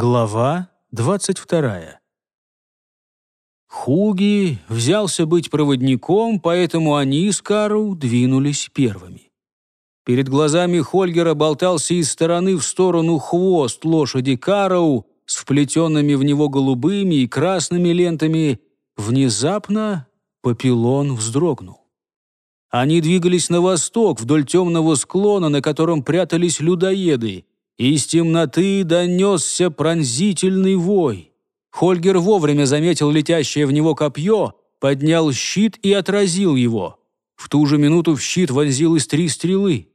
Глава 22. Хуги взялся быть проводником, поэтому они с Кару двинулись первыми. Перед глазами Хольгера болтался из стороны в сторону хвост лошади Карау с вплетенными в него голубыми и красными лентами. Внезапно Папилон вздрогнул. Они двигались на восток, вдоль темного склона, на котором прятались людоеды. Из темноты донесся пронзительный вой. Хольгер вовремя заметил летящее в него копье, поднял щит и отразил его. В ту же минуту в щит вонзилось три стрелы.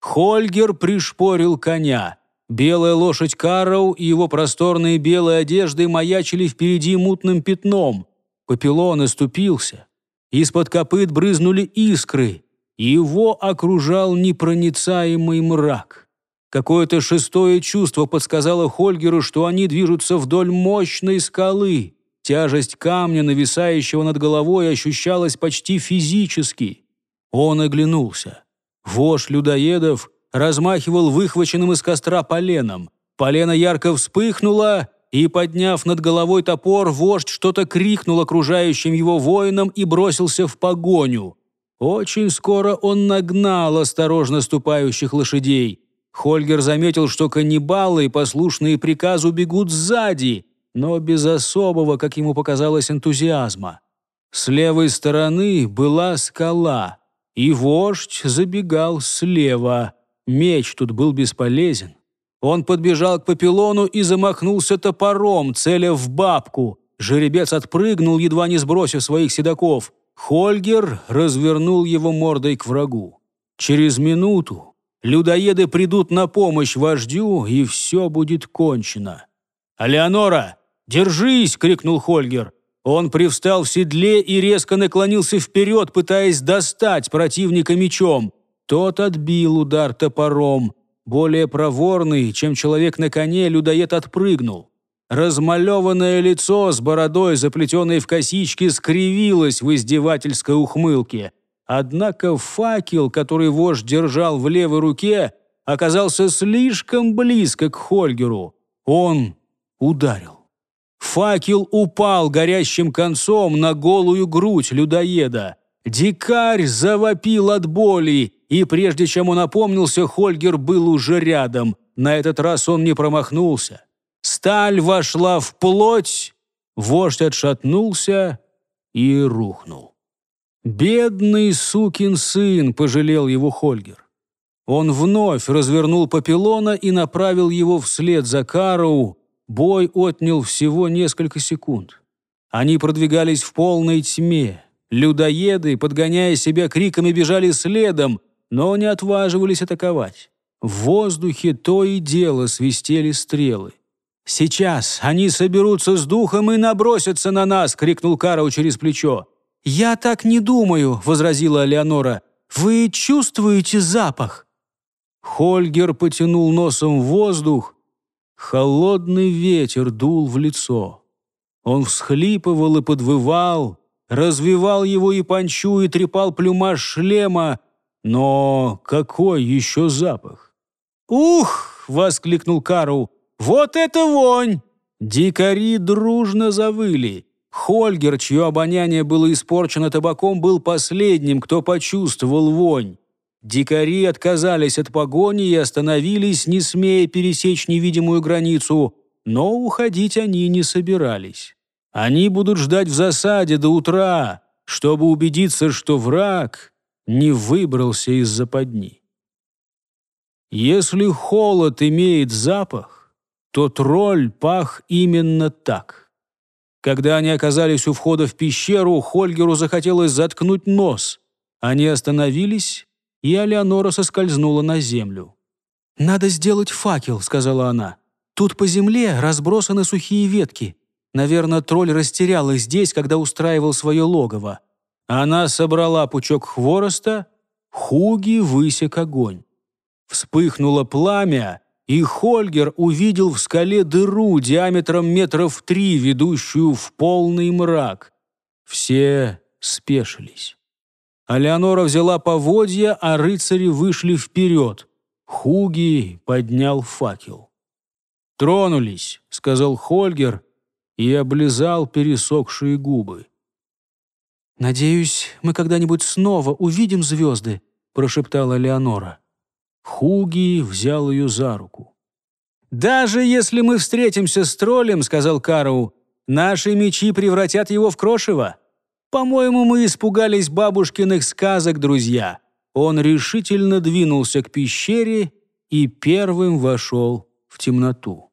Хольгер пришпорил коня. Белая лошадь Карроу и его просторные белые одежды маячили впереди мутным пятном. Папилон оступился. Из-под копыт брызнули искры. Его окружал непроницаемый мрак. Какое-то шестое чувство подсказало Хольгеру, что они движутся вдоль мощной скалы. Тяжесть камня, нависающего над головой, ощущалась почти физически. Он оглянулся. Вождь людоедов размахивал выхваченным из костра поленом. Полено ярко вспыхнуло, и, подняв над головой топор, вождь что-то крикнул окружающим его воинам и бросился в погоню. Очень скоро он нагнал осторожно ступающих лошадей. Хольгер заметил, что каннибалы, послушные приказу, бегут сзади, но без особого, как ему показалось, энтузиазма. С левой стороны была скала, и вождь забегал слева. Меч тут был бесполезен. Он подбежал к Папилону и замахнулся топором, целя в бабку. Жеребец отпрыгнул, едва не сбросив своих седаков. Хольгер развернул его мордой к врагу. Через минуту людоеды придут на помощь вождю, и все будет кончено. «Алеонора, держись!» — крикнул Хольгер. Он привстал в седле и резко наклонился вперед, пытаясь достать противника мечом. Тот отбил удар топором. Более проворный, чем человек на коне, людоед отпрыгнул. Размалеванное лицо с бородой, заплетенной в косички, скривилось в издевательской ухмылке. Однако факел, который вождь держал в левой руке, оказался слишком близко к Хольгеру. Он ударил. Факел упал горящим концом на голую грудь людоеда. Дикарь завопил от боли, и прежде чем он опомнился, Хольгер был уже рядом. На этот раз он не промахнулся. Сталь вошла в плоть, вождь отшатнулся и рухнул. «Бедный сукин сын!» – пожалел его Хольгер. Он вновь развернул Папилона и направил его вслед за Кароу. Бой отнял всего несколько секунд. Они продвигались в полной тьме. Людоеды, подгоняя себя криками, бежали следом, но не отваживались атаковать. В воздухе то и дело свистели стрелы. «Сейчас они соберутся с духом и набросятся на нас!» — крикнул Карау через плечо. «Я так не думаю», — возразила Леонора. «Вы чувствуете запах?» Хольгер потянул носом в воздух. Холодный ветер дул в лицо. Он всхлипывал и подвывал, развивал его и панчу, и трепал плюмаж шлема, но какой еще запах? «Ух!» — воскликнул Кару. «Вот это вонь!» Дикари дружно завыли. Хольгер, чье обоняние было испорчено табаком, был последним, кто почувствовал вонь. Дикари отказались от погони и остановились, не смея пересечь невидимую границу, но уходить они не собирались. Они будут ждать в засаде до утра, чтобы убедиться, что враг не выбрался из западни. Если холод имеет запах, то тролль пах именно так. Когда они оказались у входа в пещеру, Хольгеру захотелось заткнуть нос. Они остановились, и Алеонора соскользнула на землю. «Надо сделать факел», — сказала она. «Тут по земле разбросаны сухие ветки. Наверное, тролль растерял их здесь, когда устраивал свое логово. Она собрала пучок хвороста, Хуги высек огонь. Вспыхнуло пламя, и Хольгер увидел в скале дыру диаметром метров три, ведущую в полный мрак. Все спешились. Алеонора взяла поводья, а рыцари вышли вперед. Хуги поднял факел. «Тронулись», — сказал Хольгер и облизал пересохшие губы. «Надеюсь, мы когда-нибудь снова увидим звезды», — прошептала Леонора. Хуги взял ее за руку. «Даже если мы встретимся с троллем, — сказал Кару, — наши мечи превратят его в крошево. По-моему, мы испугались бабушкиных сказок, друзья». Он решительно двинулся к пещере и первым вошел в темноту.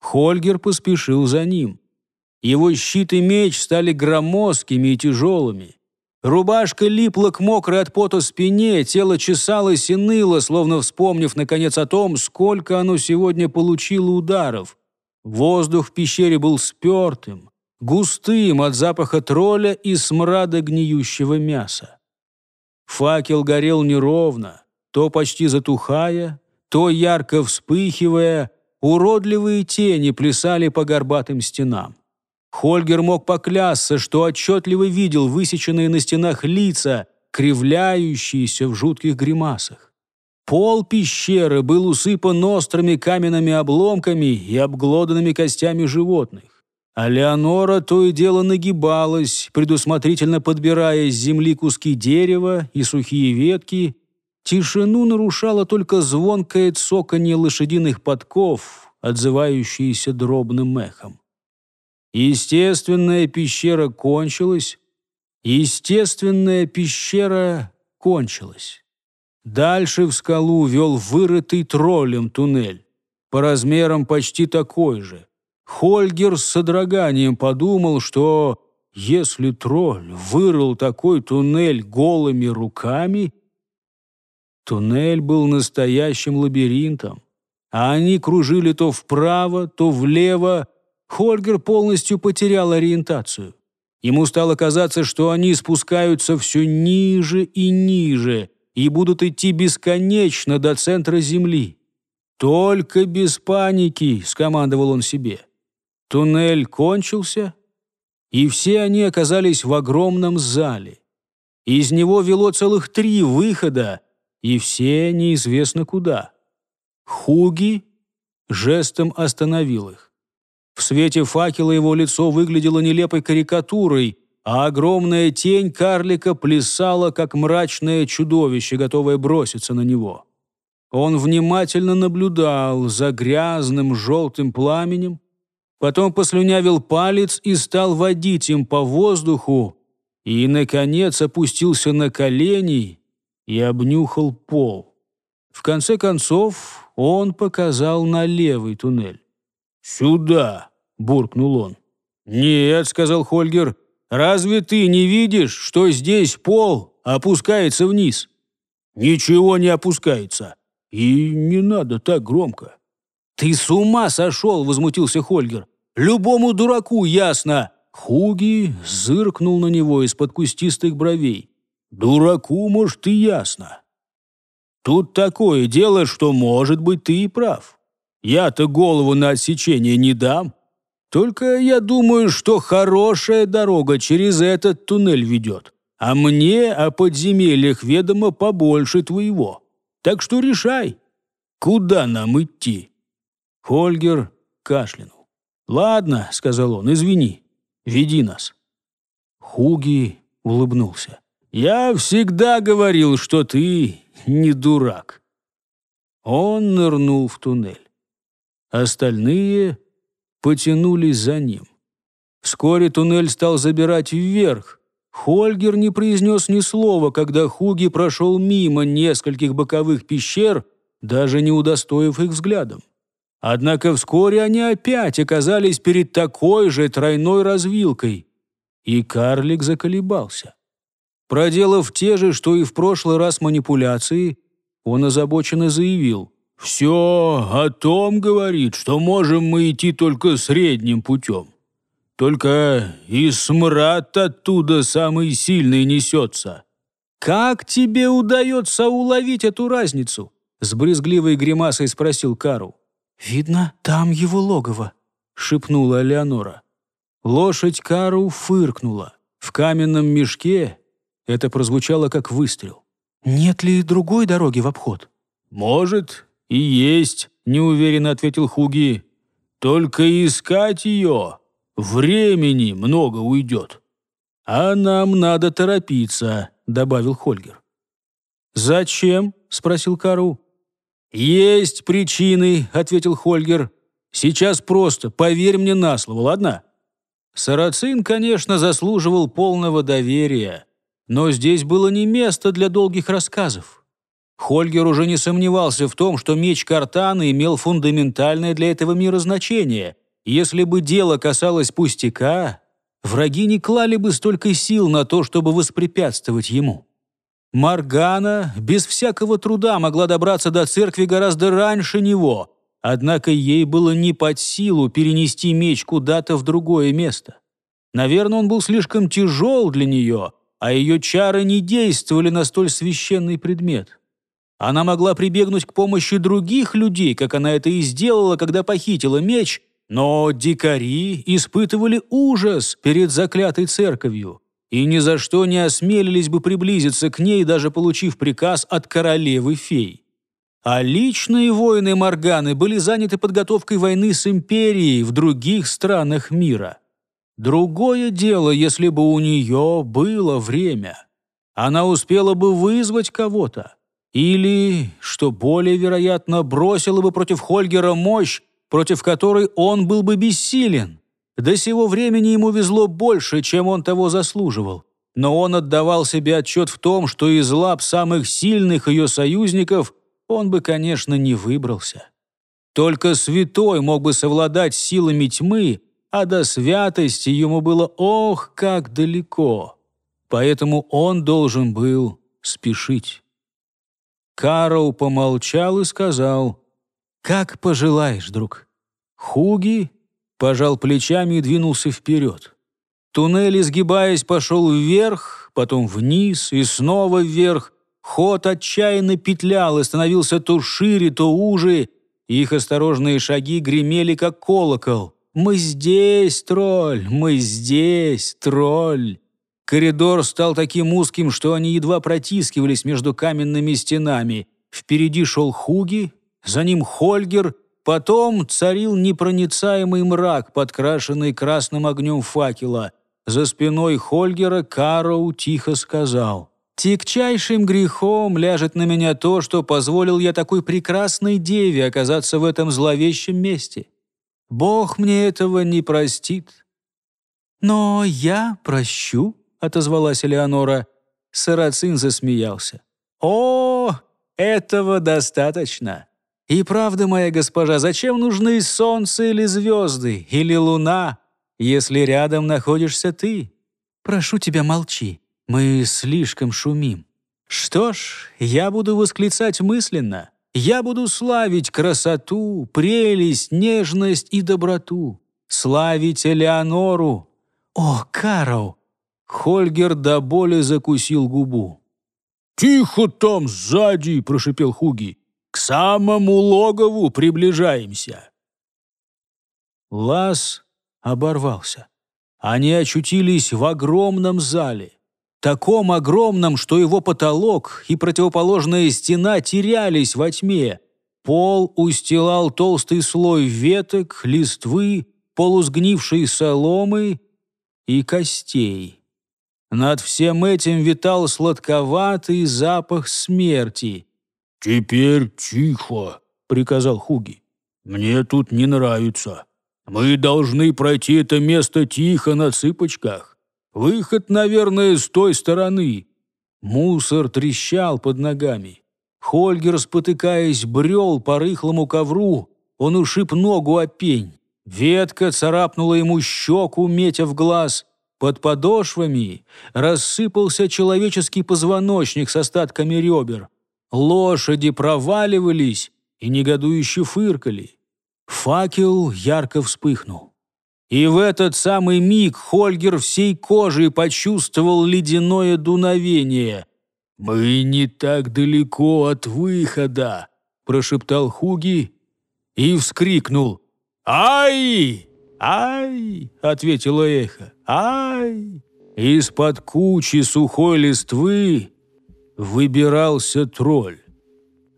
Хольгер поспешил за ним. Его щит и меч стали громоздкими и тяжелыми. Рубашка липла к мокрой от пота спине, тело чесалось и ныло, словно вспомнив, наконец, о том, сколько оно сегодня получило ударов. Воздух в пещере был спертым, густым от запаха тролля и смрада гниющего мяса. Факел горел неровно, то почти затухая, то ярко вспыхивая, уродливые тени плясали по горбатым стенам. Хольгер мог поклясться, что отчетливо видел высеченные на стенах лица, кривляющиеся в жутких гримасах. Пол пещеры был усыпан острыми каменными обломками и обглоданными костями животных. А Леонора то и дело нагибалась, предусмотрительно подбирая с земли куски дерева и сухие ветки. Тишину нарушало только звонкое цоканье лошадиных подков, отзывающееся дробным эхом. Естественная пещера кончилась. Естественная пещера кончилась. Дальше в скалу вел вырытый троллем туннель, по размерам почти такой же. Хольгер с содроганием подумал, что если тролль вырыл такой туннель голыми руками, туннель был настоящим лабиринтом, а они кружили то вправо, то влево, Хольгер полностью потерял ориентацию. Ему стало казаться, что они спускаются все ниже и ниже и будут идти бесконечно до центра Земли. «Только без паники», — скомандовал он себе. Туннель кончился, и все они оказались в огромном зале. Из него вело целых три выхода, и все неизвестно куда. Хуги жестом остановил их. В свете факела его лицо выглядело нелепой карикатурой, а огромная тень карлика плясала, как мрачное чудовище, готовое броситься на него. Он внимательно наблюдал за грязным желтым пламенем, потом послюнявил палец и стал водить им по воздуху, и, наконец, опустился на колени и обнюхал пол. В конце концов, он показал на левый туннель. «Сюда!» Буркнул он. «Нет», — сказал Хольгер, — «разве ты не видишь, что здесь пол опускается вниз?» «Ничего не опускается. И не надо так громко». «Ты с ума сошел!» — возмутился Хольгер. «Любому дураку ясно!» Хуги зыркнул на него из-под кустистых бровей. «Дураку, может, и ясно. Тут такое дело, что, может быть, ты и прав. Я-то голову на отсечение не дам. Только я думаю, что хорошая дорога через этот туннель ведет. А мне о подземельях ведомо побольше твоего. Так что решай, куда нам идти?» Хольгер кашлянул. «Ладно», — сказал он, — «извини, веди нас». Хуги улыбнулся. «Я всегда говорил, что ты не дурак». Он нырнул в туннель. Остальные потянулись за ним. Вскоре туннель стал забирать вверх. Хольгер не произнес ни слова, когда Хуги прошел мимо нескольких боковых пещер, даже не удостоив их взглядом. Однако вскоре они опять оказались перед такой же тройной развилкой, и карлик заколебался. Проделав те же, что и в прошлый раз манипуляции, он озабоченно заявил – «Все о том говорит, что можем мы идти только средним путем. Только и смрад оттуда самый сильный несется». «Как тебе удается уловить эту разницу?» С брезгливой гримасой спросил Кару. «Видно, там его логово», — шепнула Леонора. Лошадь Кару фыркнула. В каменном мешке это прозвучало как выстрел. «Нет ли другой дороги в обход?» «Может, «И есть», — неуверенно ответил Хуги. Только искать ее времени много уйдет. А нам надо торопиться», — добавил Хольгер. «Зачем?» — спросил Кару. «Есть причины», — ответил Хольгер. «Сейчас просто, поверь мне на слово, ладно?» Сарацин, конечно, заслуживал полного доверия, но здесь было не место для долгих рассказов. Хольгер уже не сомневался в том, что меч Картана имел фундаментальное для этого мира значение. Если бы дело касалось пустяка, враги не клали бы столько сил на то, чтобы воспрепятствовать ему. Маргана без всякого труда могла добраться до церкви гораздо раньше него, однако ей было не под силу перенести меч куда-то в другое место. Наверное, он был слишком тяжел для нее, а ее чары не действовали на столь священный предмет. Она могла прибегнуть к помощи других людей, как она это и сделала, когда похитила меч, но дикари испытывали ужас перед заклятой церковью и ни за что не осмелились бы приблизиться к ней, даже получив приказ от королевы-фей. А личные воины Морганы были заняты подготовкой войны с империей в других странах мира. Другое дело, если бы у нее было время. Она успела бы вызвать кого-то. Или, что более вероятно, бросила бы против Хольгера мощь, против которой он был бы бессилен. До сего времени ему везло больше, чем он того заслуживал. Но он отдавал себе отчет в том, что из лап самых сильных ее союзников он бы, конечно, не выбрался. Только святой мог бы совладать силами тьмы, а до святости ему было ох, как далеко. Поэтому он должен был спешить. Карл помолчал и сказал, «Как пожелаешь, друг». Хуги пожал плечами и двинулся вперед. Туннель, изгибаясь, пошел вверх, потом вниз и снова вверх. Ход отчаянно петлял и становился то шире, то уже. Их осторожные шаги гремели, как колокол. «Мы здесь, тролль! Мы здесь, тролль!» Коридор стал таким узким, что они едва протискивались между каменными стенами. Впереди шел Хуги, за ним Хольгер — Потом царил непроницаемый мрак, подкрашенный красным огнем факела. За спиной Хольгера Кароу тихо сказал. «Тягчайшим грехом ляжет на меня то, что позволил я такой прекрасной деве оказаться в этом зловещем месте. Бог мне этого не простит». «Но я прощу», — отозвалась Элеонора. Сарацин засмеялся. «О, этого достаточно. И правда, моя госпожа, зачем нужны солнце или звезды, или луна, если рядом находишься ты? Прошу тебя, молчи, мы слишком шумим. Что ж, я буду восклицать мысленно. Я буду славить красоту, прелесть, нежность и доброту. Славить Элеонору. О, Карл! Хольгер до боли закусил губу. «Тихо там, сзади!» – прошипел Хуги. К самому логову приближаемся!» Лаз оборвался. Они очутились в огромном зале. Таком огромном, что его потолок и противоположная стена терялись во тьме. Пол устилал толстый слой веток, листвы, полусгнившей соломы и костей. Над всем этим витал сладковатый запах смерти. «Теперь тихо», — приказал Хуги. «Мне тут не нравится. Мы должны пройти это место тихо на цыпочках. Выход, наверное, с той стороны». Мусор трещал под ногами. Хольгер, спотыкаясь, брел по рыхлому ковру. Он ушиб ногу о пень. Ветка царапнула ему щеку, метя в глаз. Под подошвами рассыпался человеческий позвоночник с остатками ребер. Лошади проваливались и негодующе фыркали. Факел ярко вспыхнул. И в этот самый миг Хольгер всей кожей почувствовал ледяное дуновение. «Мы не так далеко от выхода», – прошептал Хуги и вскрикнул. «Ай! Ай!» – ответило эхо. «Ай!» Из-под кучи сухой листвы выбирался тролль.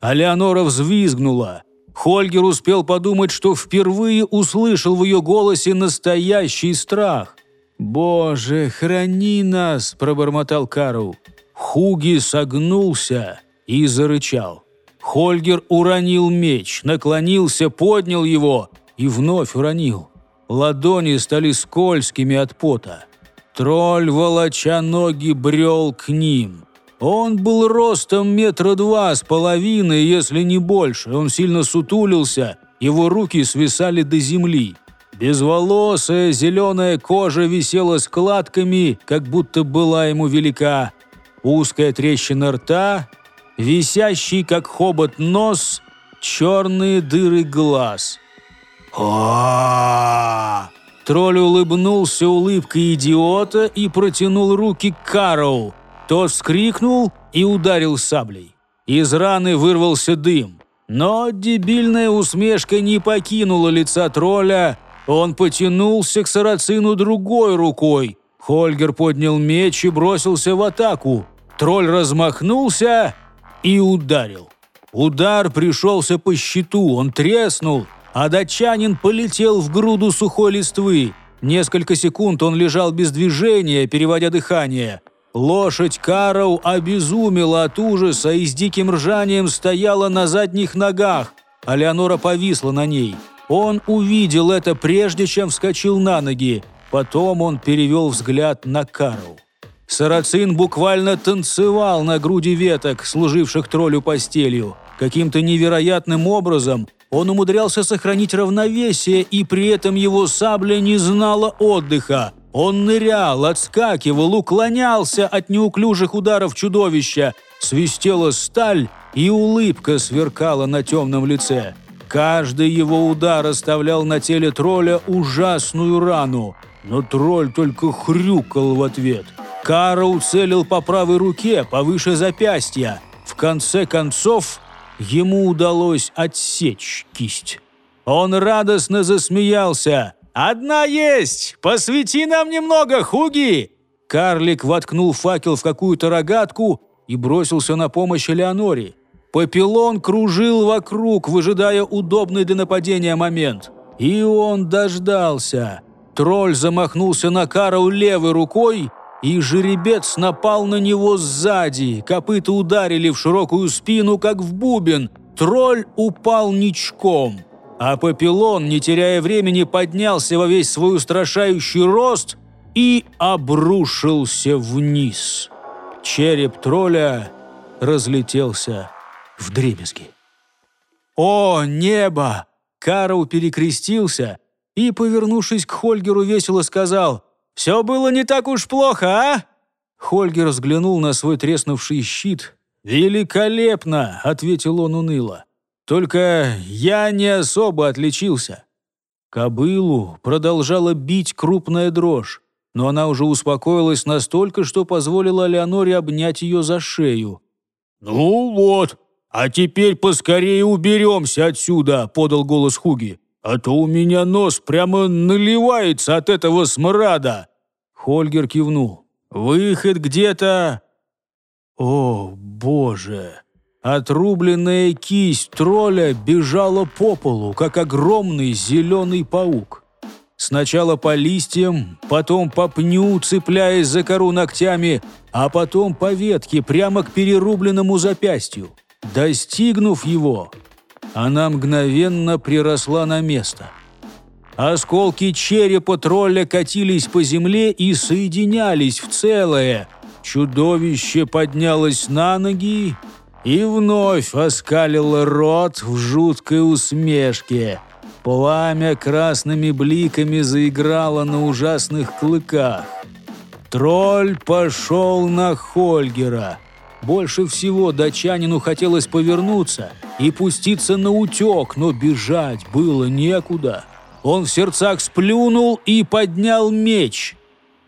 А Леонора взвизгнула. Хольгер успел подумать, что впервые услышал в ее голосе настоящий страх. «Боже, храни нас!» – пробормотал Карл. Хуги согнулся и зарычал. Хольгер уронил меч, наклонился, поднял его и вновь уронил. Ладони стали скользкими от пота. Тролль, волоча ноги, брел к ним. Он был ростом метра два с половиной, если не больше. Он сильно сутулился, его руки свисали до земли. Безволосая зеленая кожа висела складками, как будто была ему велика. Узкая трещина рта, висящий, как хобот, нос, черные дыры глаз. О Тролль улыбнулся улыбкой идиота и протянул руки к Кароу. Тот вскрикнул и ударил саблей. Из раны вырвался дым. Но дебильная усмешка не покинула лица тролля. Он потянулся к сарацину другой рукой. Хольгер поднял меч и бросился в атаку. Тролль размахнулся и ударил. Удар пришелся по щиту, он треснул, а датчанин полетел в груду сухой листвы. Несколько секунд он лежал без движения, переводя дыхание. Лошадь Кароу обезумела от ужаса и с диким ржанием стояла на задних ногах, а повисла на ней. Он увидел это прежде, чем вскочил на ноги. Потом он перевел взгляд на Кароу. Сарацин буквально танцевал на груди веток, служивших троллю постелью. Каким-то невероятным образом он умудрялся сохранить равновесие, и при этом его сабля не знала отдыха. Он нырял, отскакивал, уклонялся от неуклюжих ударов чудовища. Свистела сталь, и улыбка сверкала на темном лице. Каждый его удар оставлял на теле тролля ужасную рану, но тролль только хрюкал в ответ. Кара уцелил по правой руке, повыше запястья. В конце концов, ему удалось отсечь кисть. Он радостно засмеялся – «Одна есть! Посвети нам немного, Хуги!» Карлик воткнул факел в какую-то рогатку и бросился на помощь Элеоноре. Папилон кружил вокруг, выжидая удобный для нападения момент. И он дождался. Тролль замахнулся на Карл левой рукой, и жеребец напал на него сзади. Копыта ударили в широкую спину, как в бубен. Тролль упал ничком а Папилон, не теряя времени, поднялся во весь свой устрашающий рост и обрушился вниз. Череп тролля разлетелся в дребезги. «О, небо!» Карл перекрестился и, повернувшись к Хольгеру, весело сказал «Все было не так уж плохо, а?» Хольгер взглянул на свой треснувший щит. «Великолепно!» — ответил он уныло. Только я не особо отличился. Кобылу продолжала бить крупная дрожь, но она уже успокоилась настолько, что позволила Леоноре обнять ее за шею. «Ну вот, а теперь поскорее уберемся отсюда», — подал голос Хуги. «А то у меня нос прямо наливается от этого смрада». Хольгер кивнул. «Выход где-то...» «О, боже!» Отрубленная кисть тролля бежала по полу, как огромный зеленый паук. Сначала по листьям, потом по пню, цепляясь за кору ногтями, а потом по ветке прямо к перерубленному запястью. Достигнув его, она мгновенно приросла на место. Осколки черепа тролля катились по земле и соединялись в целое. Чудовище поднялось на ноги и вновь оскалил рот в жуткой усмешке. Пламя красными бликами заиграло на ужасных клыках. Тролль пошел на Хольгера. Больше всего датчанину хотелось повернуться и пуститься на утек, но бежать было некуда. Он в сердцах сплюнул и поднял меч –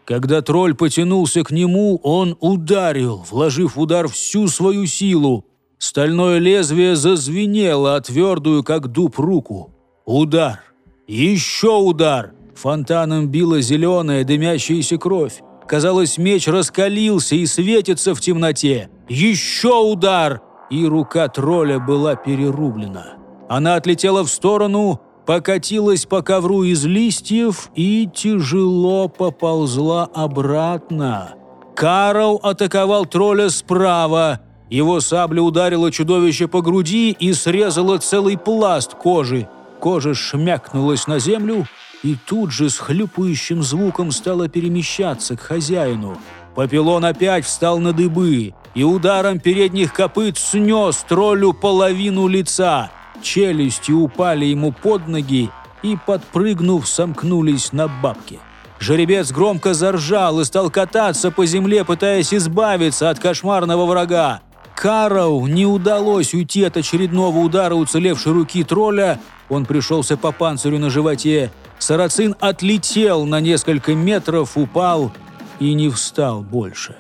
когда тролль потянулся к нему, он ударил, вложив в удар всю свою силу. Стальное лезвие зазвенело, а твердую, как дуб, руку. Удар. Еще удар. Фонтаном била зеленая дымящаяся кровь. Казалось, меч раскалился и светится в темноте. Еще удар. И рука тролля была перерублена. Она отлетела в сторону, покатилась по ковру из листьев и тяжело поползла обратно. Карл атаковал тролля справа. Его сабля ударила чудовище по груди и срезала целый пласт кожи. Кожа шмякнулась на землю и тут же с хлюпающим звуком стала перемещаться к хозяину. Папилон опять встал на дыбы и ударом передних копыт снес троллю половину лица. Челюсти упали ему под ноги и, подпрыгнув, сомкнулись на бабке. Жеребец громко заржал и стал кататься по земле, пытаясь избавиться от кошмарного врага. Карау не удалось уйти от очередного удара уцелевшей руки тролля. Он пришелся по панцирю на животе. Сарацин отлетел на несколько метров, упал и не встал больше.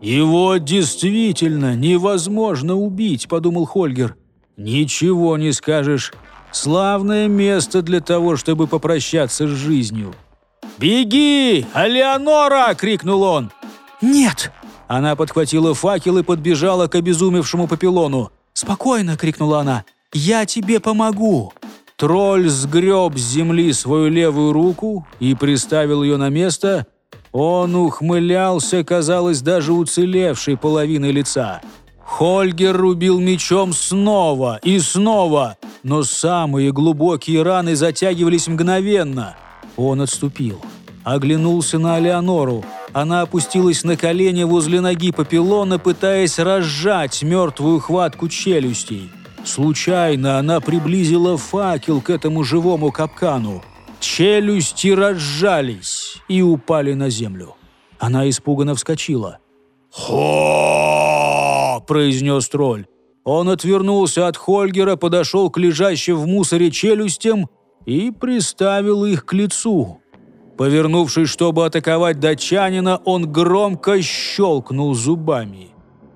«Его действительно невозможно убить», — подумал Хольгер. «Ничего не скажешь. Славное место для того, чтобы попрощаться с жизнью». «Беги, Алеонора!» — крикнул он. «Нет!» Она подхватила факел и подбежала к обезумевшему папилону. «Спокойно!» — крикнула она. «Я тебе помогу!» Тролль сгреб с земли свою левую руку и приставил ее на место. Он ухмылялся, казалось, даже уцелевшей половиной лица. Хольгер рубил мечом снова и снова, но самые глубокие раны затягивались мгновенно. Он отступил. Оглянулся на Алеонору. Она опустилась на колени возле ноги Папилона, пытаясь разжать мертвую хватку челюстей. Случайно она приблизила факел к этому живому капкану. Челюсти разжались и упали на землю. Она испуганно вскочила. «Хо!» – произнес тролль. Он отвернулся от Хольгера, подошел к лежащим в мусоре челюстям и приставил их к лицу. Повернувшись, чтобы атаковать датчанина, он громко щелкнул зубами.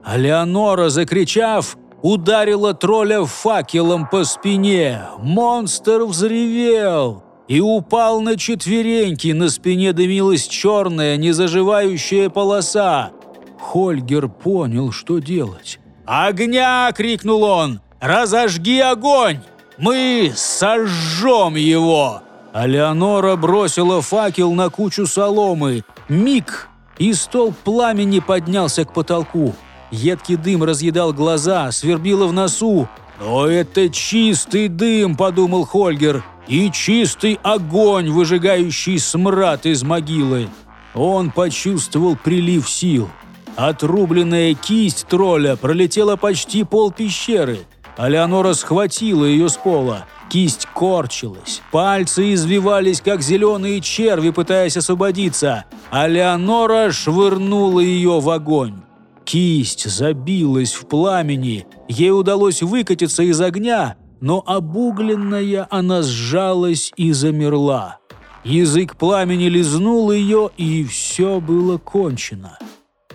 А Леонора, закричав, ударила тролля факелом по спине. Монстр взревел и упал на четвереньки. На спине дымилась черная, незаживающая полоса. Хольгер понял, что делать. «Огня!» — крикнул он. «Разожги огонь! Мы сожжем его!» А бросила факел на кучу соломы. Миг, и столб пламени поднялся к потолку. Едкий дым разъедал глаза, свербило в носу. «Но это чистый дым», — подумал Хольгер, «и чистый огонь, выжигающий смрад из могилы». Он почувствовал прилив сил. Отрубленная кисть тролля пролетела почти пол пещеры. А Леонора схватила ее с пола. Кисть корчилась, пальцы извивались, как зеленые черви, пытаясь освободиться, а Леонора швырнула ее в огонь. Кисть забилась в пламени, ей удалось выкатиться из огня, но обугленная она сжалась и замерла. Язык пламени лизнул ее, и все было кончено.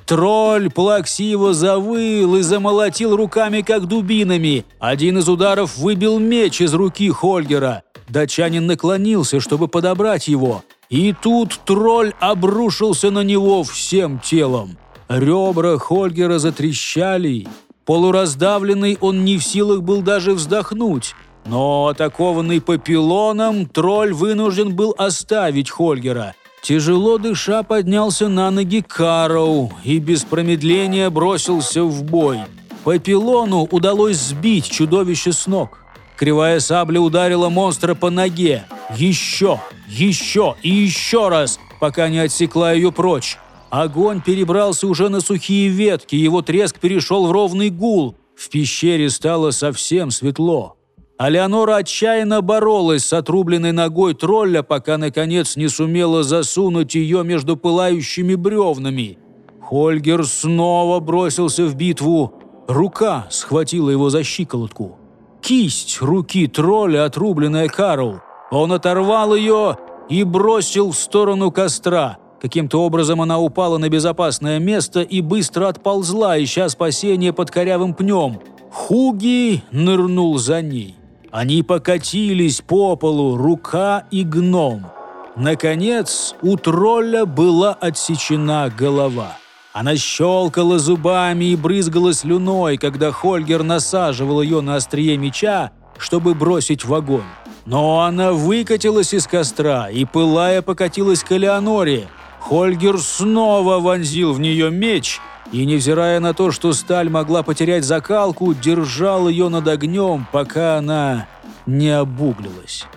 Тролль плаксиво завыл и замолотил руками, как дубинами. Один из ударов выбил меч из руки Хольгера. Датчанин наклонился, чтобы подобрать его. И тут тролль обрушился на него всем телом. Ребра Хольгера затрещали. Полураздавленный он не в силах был даже вздохнуть. Но атакованный папилоном, тролль вынужден был оставить Хольгера. Тяжело дыша поднялся на ноги Кароу и без промедления бросился в бой. Папилону удалось сбить чудовище с ног. Кривая сабля ударила монстра по ноге. Еще, еще и еще раз, пока не отсекла ее прочь. Огонь перебрался уже на сухие ветки, его треск перешел в ровный гул. В пещере стало совсем светло. А Леонора отчаянно боролась с отрубленной ногой тролля, пока, наконец, не сумела засунуть ее между пылающими бревнами. Хольгер снова бросился в битву. Рука схватила его за щиколотку. Кисть руки тролля, отрубленная Карл. Он оторвал ее и бросил в сторону костра. Каким-то образом она упала на безопасное место и быстро отползла, ища спасения под корявым пнем. Хуги нырнул за ней. Они покатились по полу, рука и гном. Наконец, у тролля была отсечена голова. Она щелкала зубами и брызгала слюной, когда Хольгер насаживал ее на острие меча, чтобы бросить в огонь. Но она выкатилась из костра и, пылая, покатилась к Элеоноре. Хольгер снова вонзил в нее меч и, невзирая на то, что сталь могла потерять закалку, держал ее над огнем, пока она не обуглилась.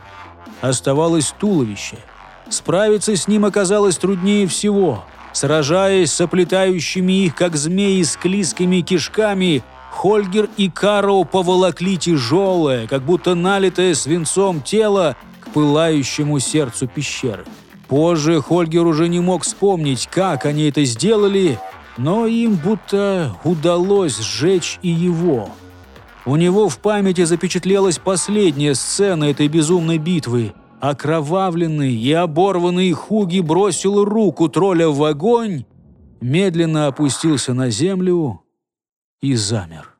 Оставалось туловище. Справиться с ним оказалось труднее всего. Сражаясь с оплетающими их, как змеи, склизкими кишками, Хольгер и Каро поволокли тяжелое, как будто налитое свинцом тело к пылающему сердцу пещеры. Позже Хольгер уже не мог вспомнить, как они это сделали, но им будто удалось сжечь и его. У него в памяти запечатлелась последняя сцена этой безумной битвы. Окровавленный и оборванный Хуги бросил руку тролля в огонь, медленно опустился на землю и замер.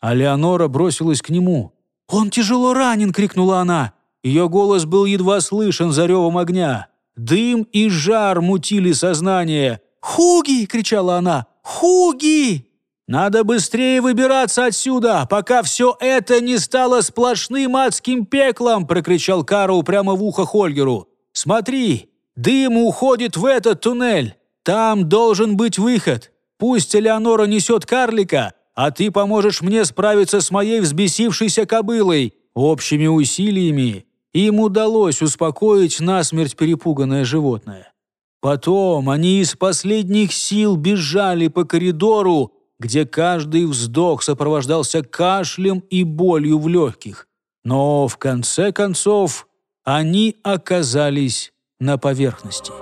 А Леонора бросилась к нему. «Он тяжело ранен!» — крикнула она. Ее голос был едва слышен за ревом огня. Дым и жар мутили сознание. «Хуги!» — кричала она. «Хуги!» «Надо быстрее выбираться отсюда, пока все это не стало сплошным адским пеклом!» — прокричал Карл прямо в ухо Хольгеру. «Смотри, дым уходит в этот туннель. Там должен быть выход. Пусть Элеонора несет карлика, а ты поможешь мне справиться с моей взбесившейся кобылой. Общими усилиями им удалось успокоить насмерть перепуганное животное. Потом они из последних сил бежали по коридору, где каждый вздох сопровождался кашлем и болью в легких. Но в конце концов они оказались на поверхности.